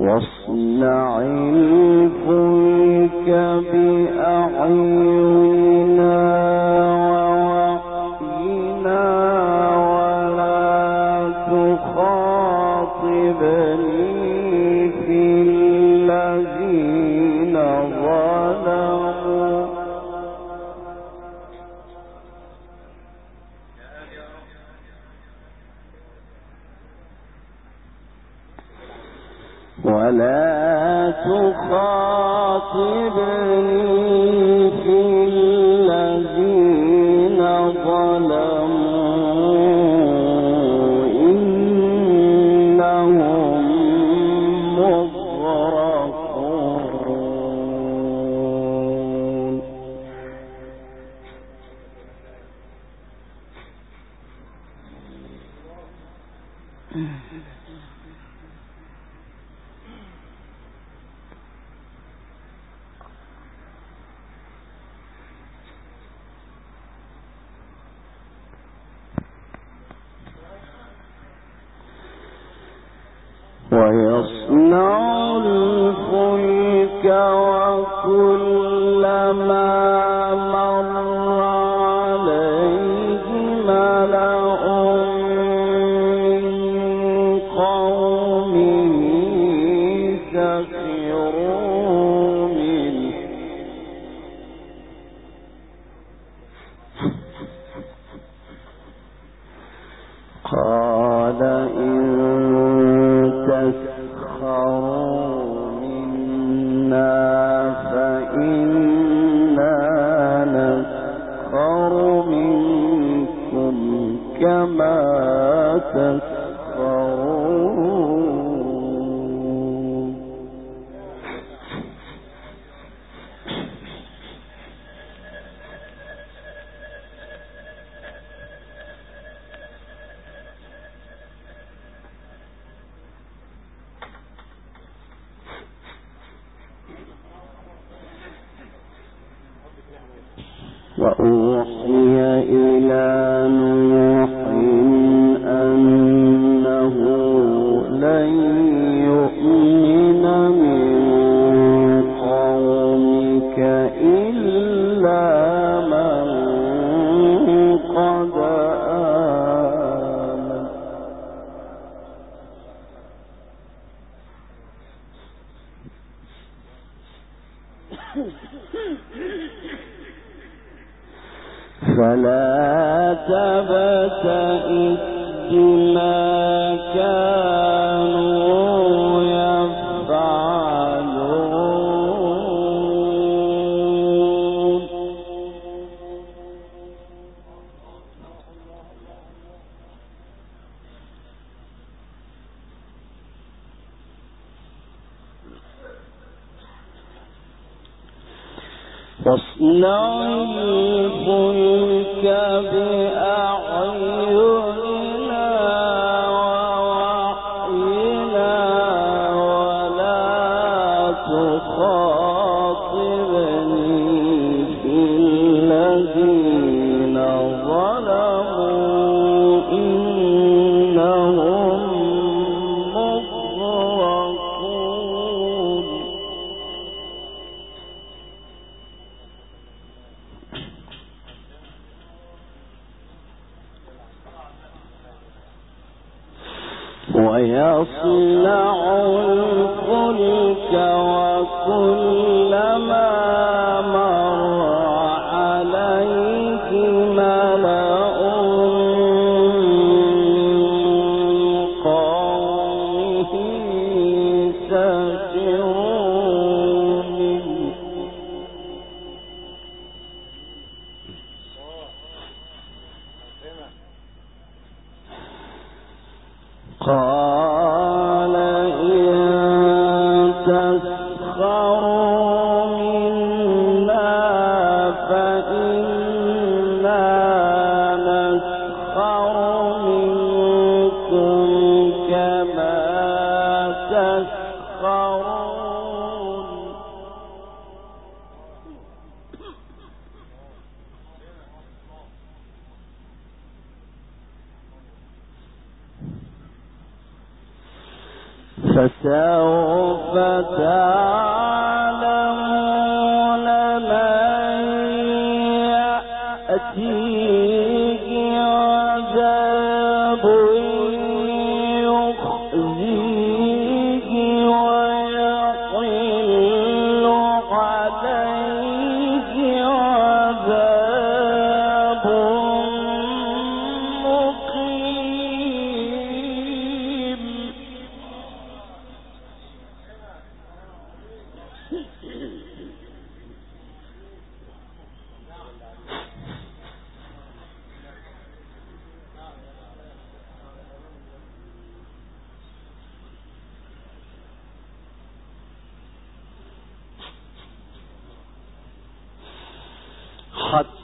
واصنع الفلك بأعيننا ويصنع الفلك وكلما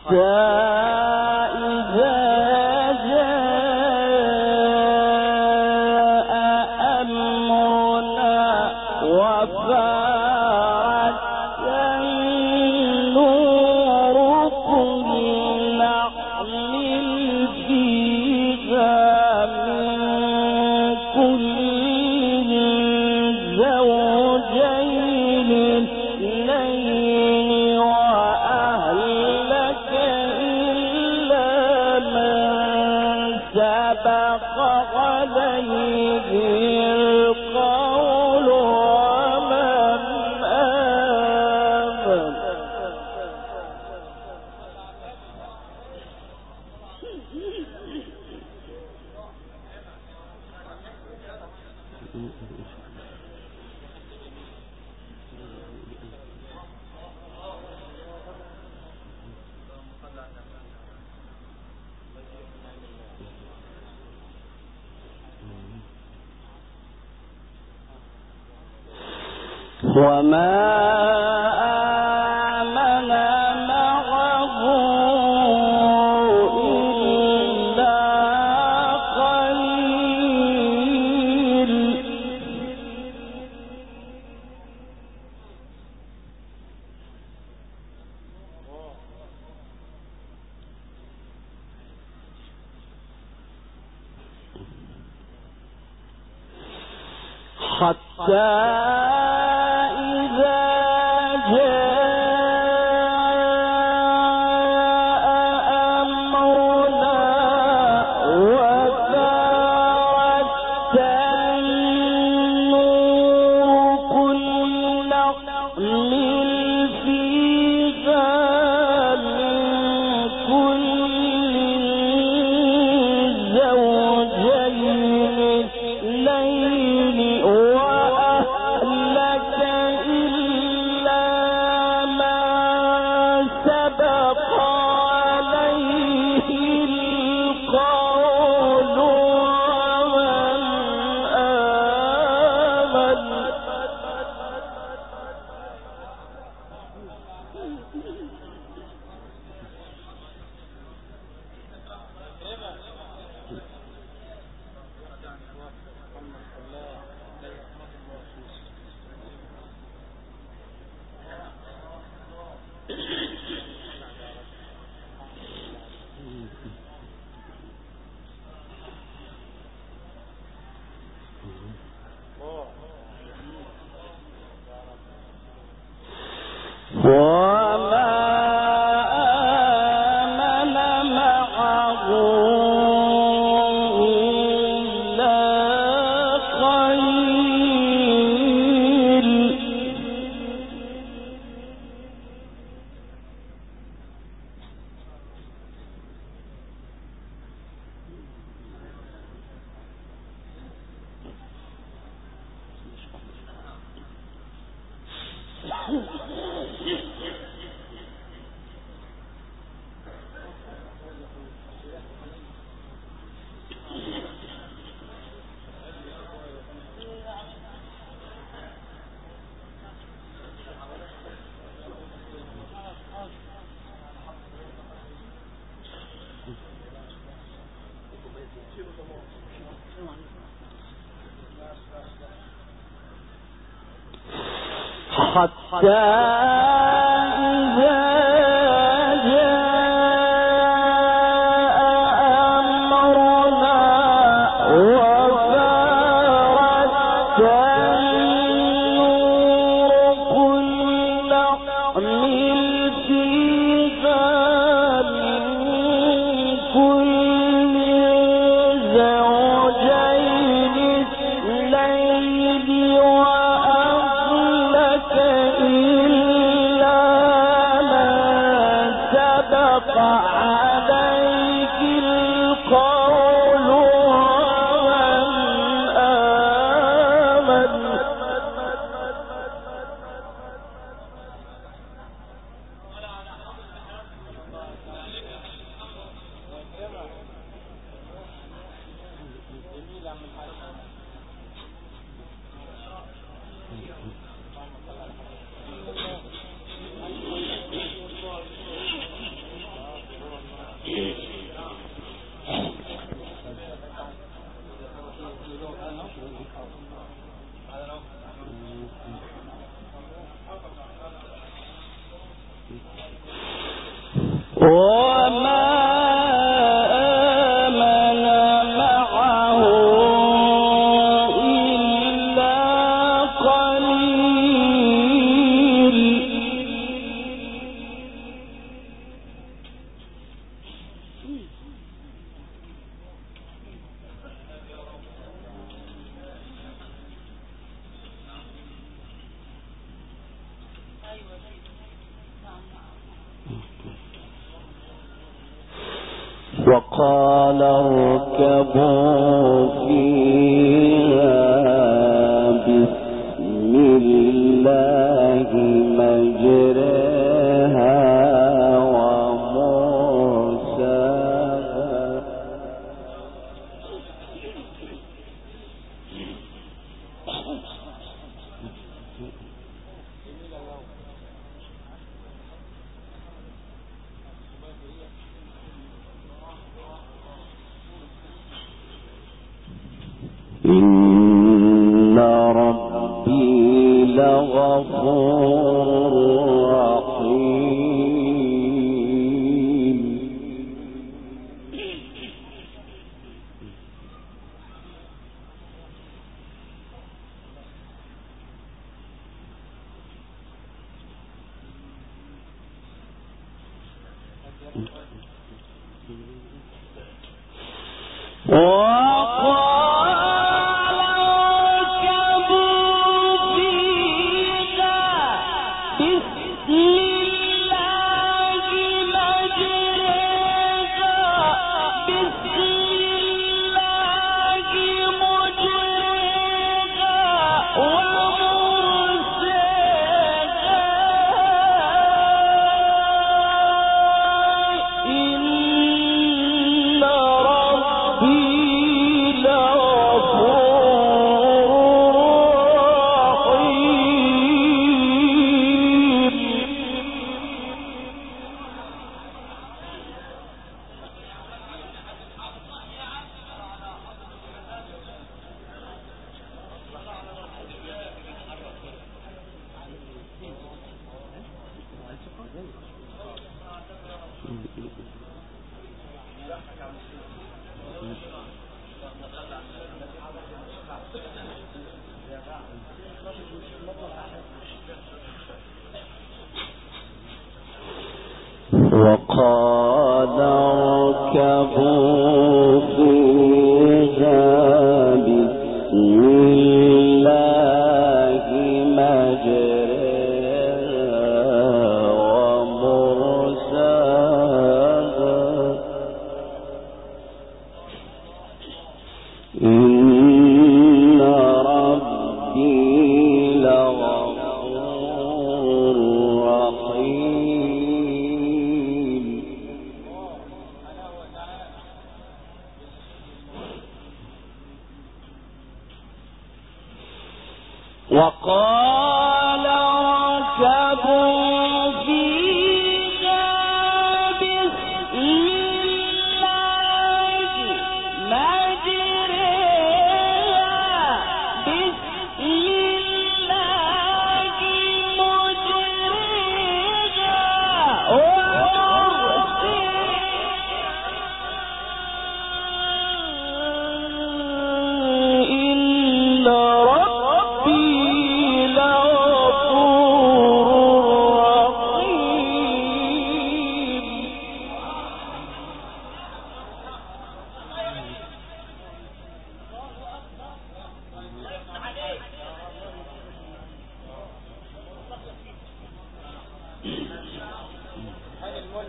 حتى وما حتى Oh! وقال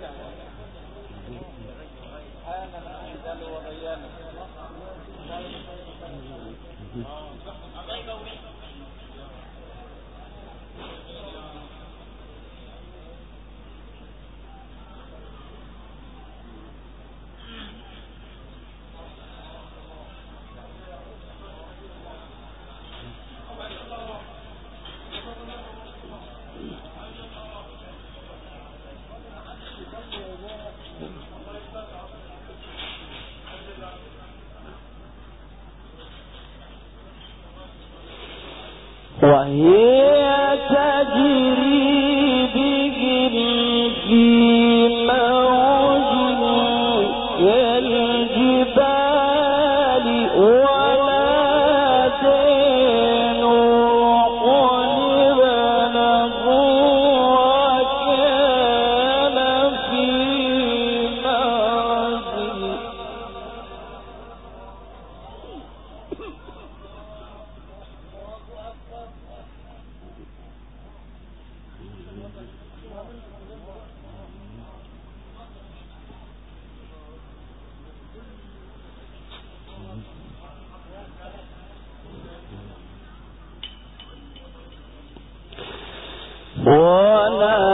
وقال اركبوا فيها بسم الله. مجريها بسم الله مجريها ومرسلها إن ربي لغفور رحيم وہی ونادى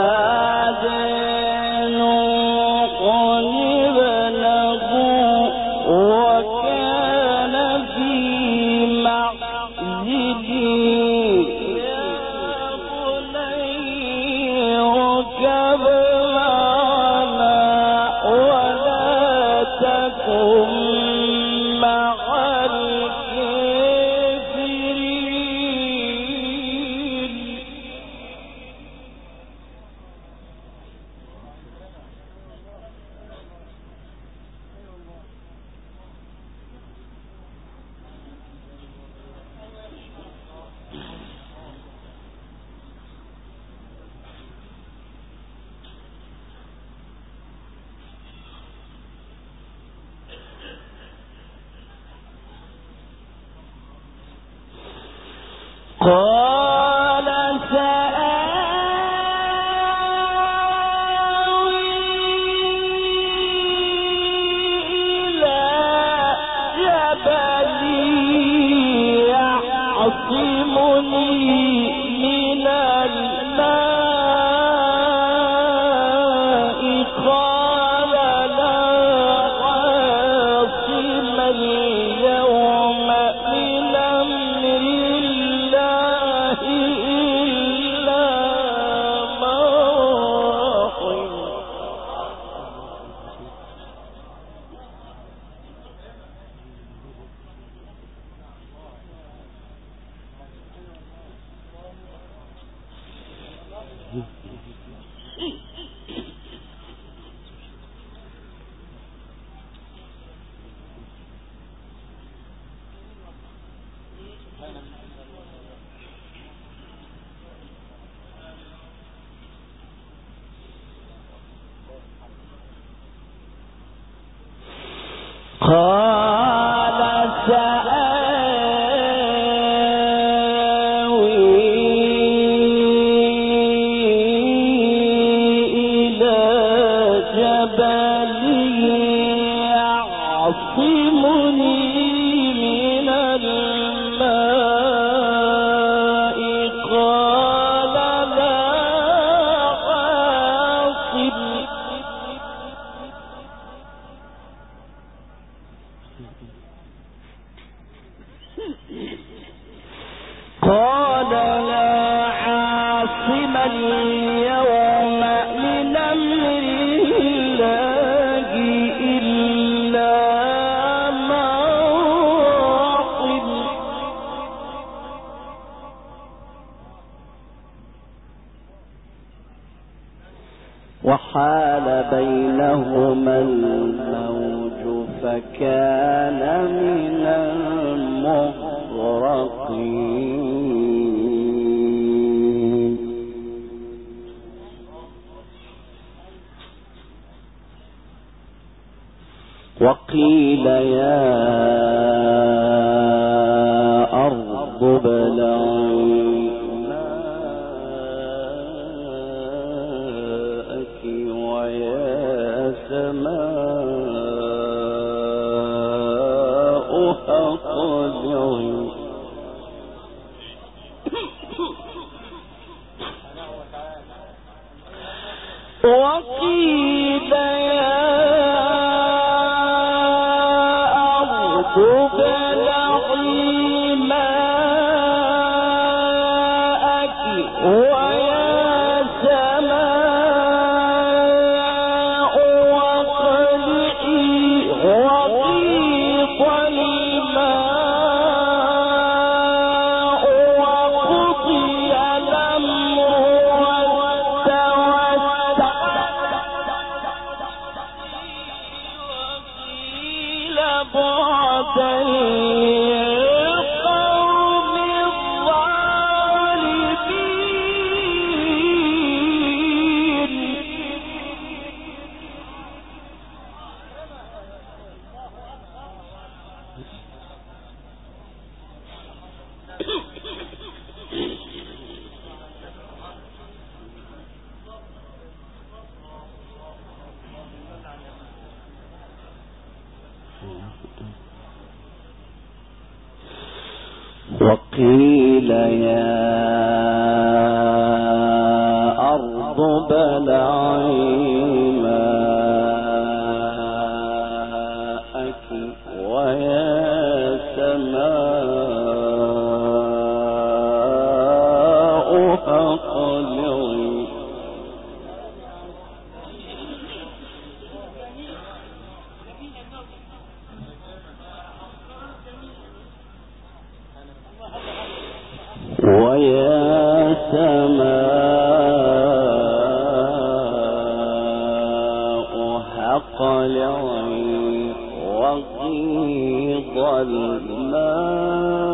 وغيظ الماء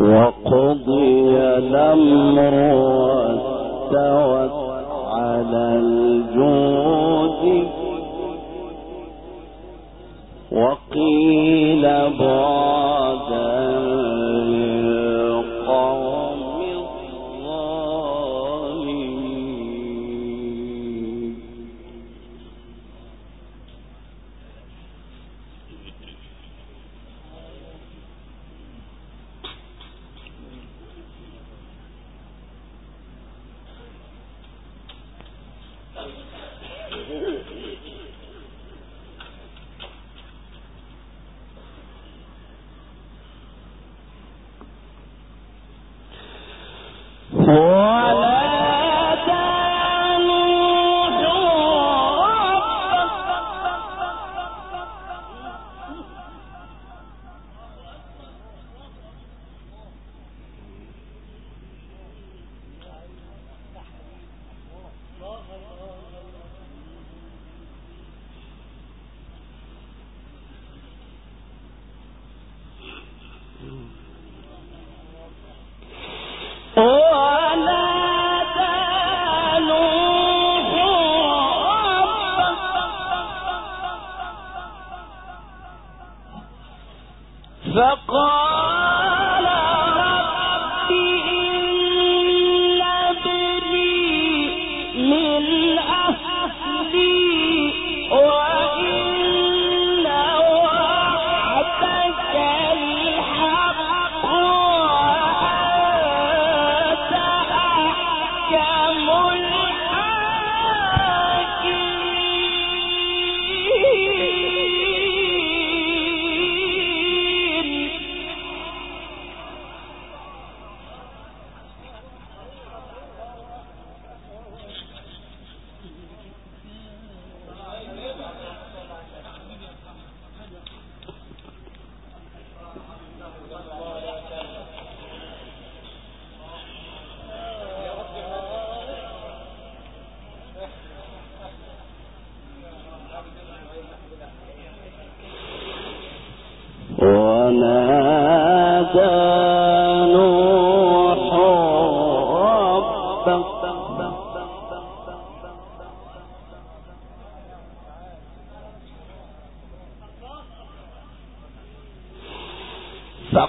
وقضي الأمر واستوت على الجود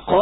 کو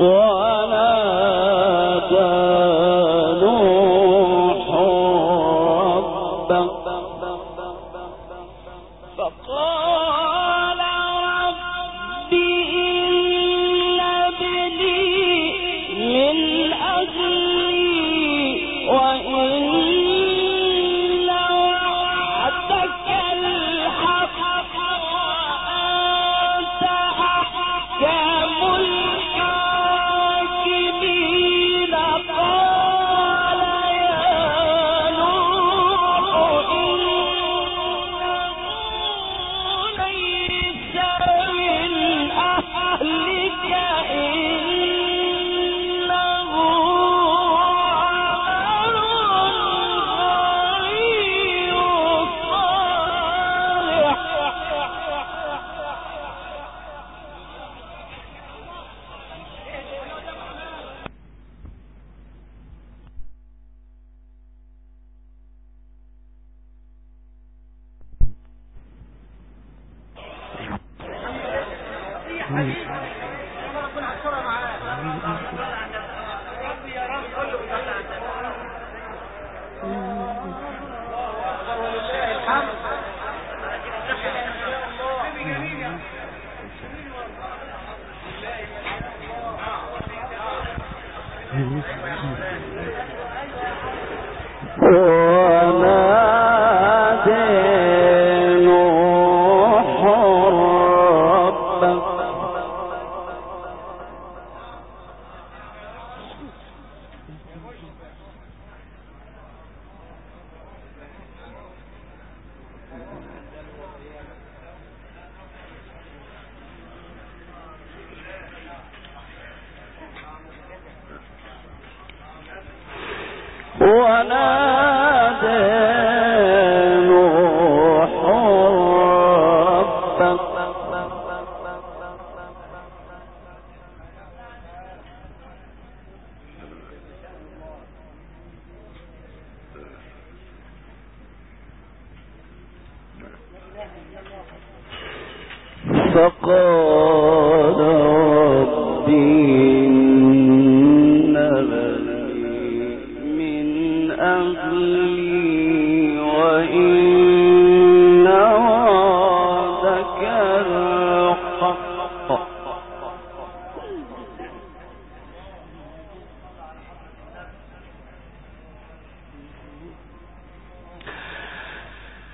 وعدك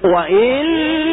الحق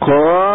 قال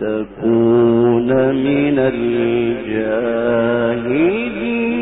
تغفر لي وترحمني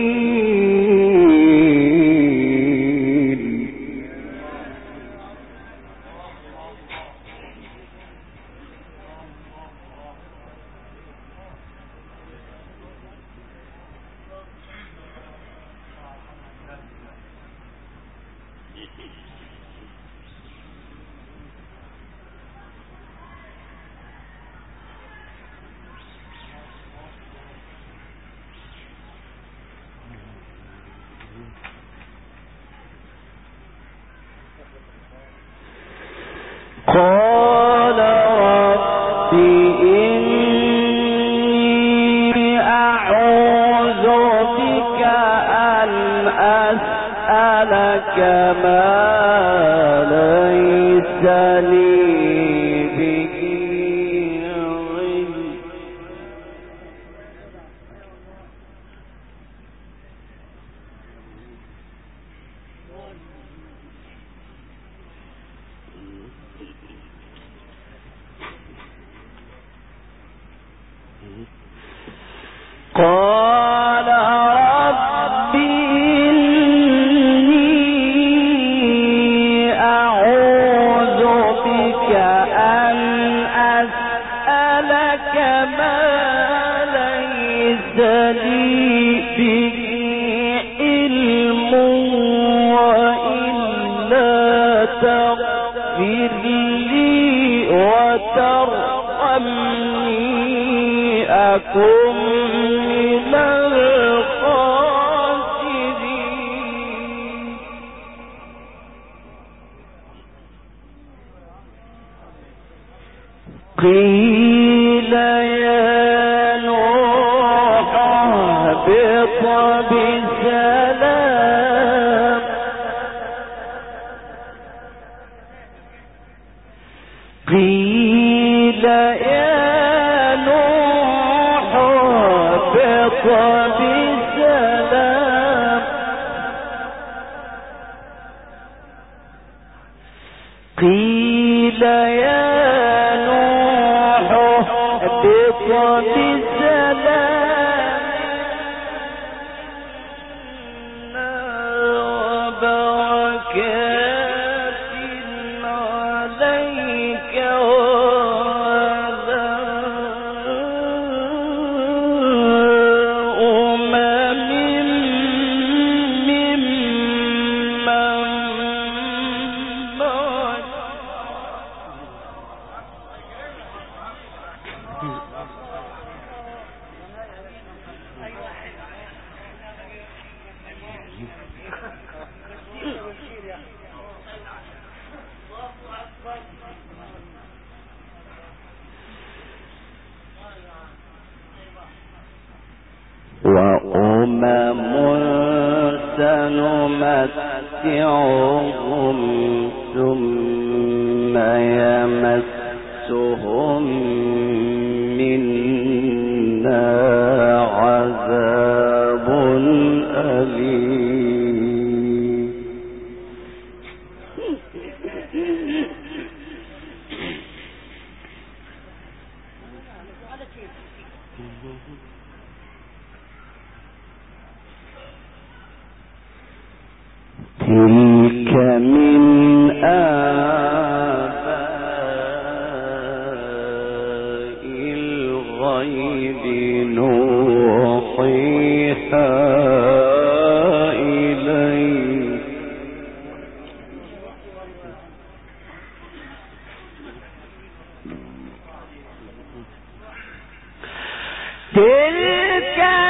فاصبر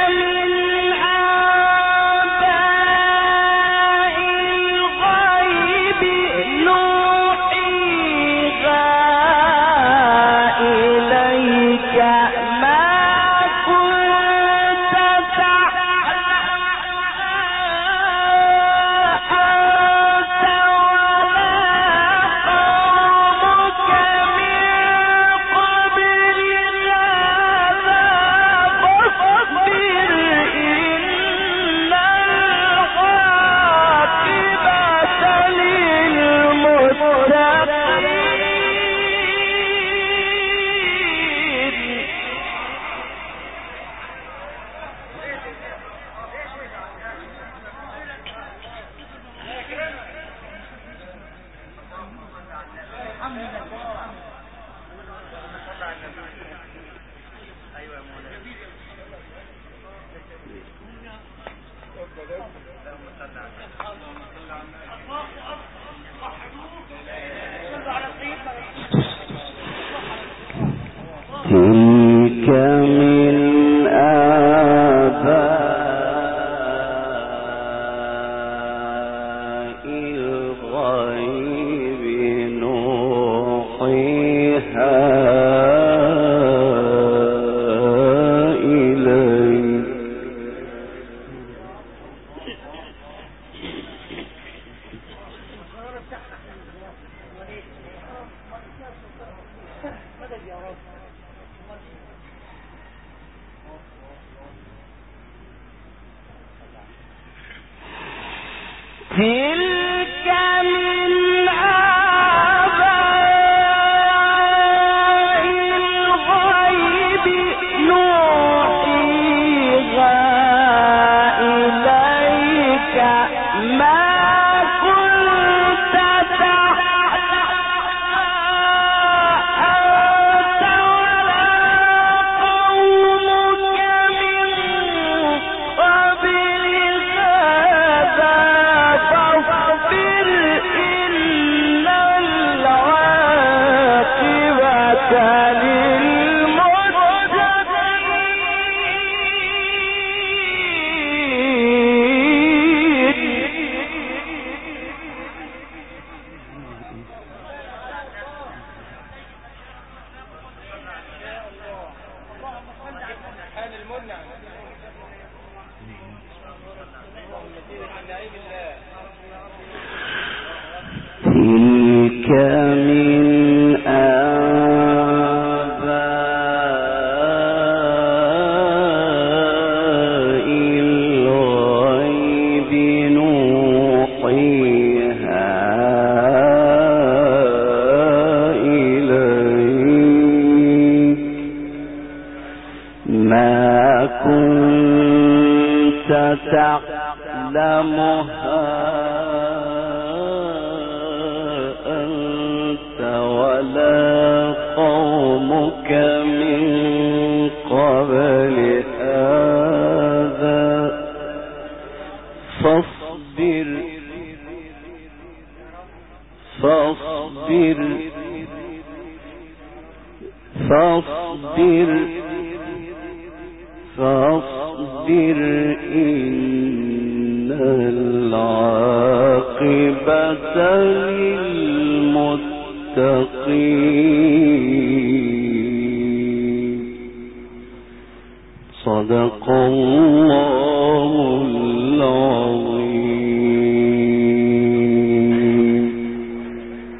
تلك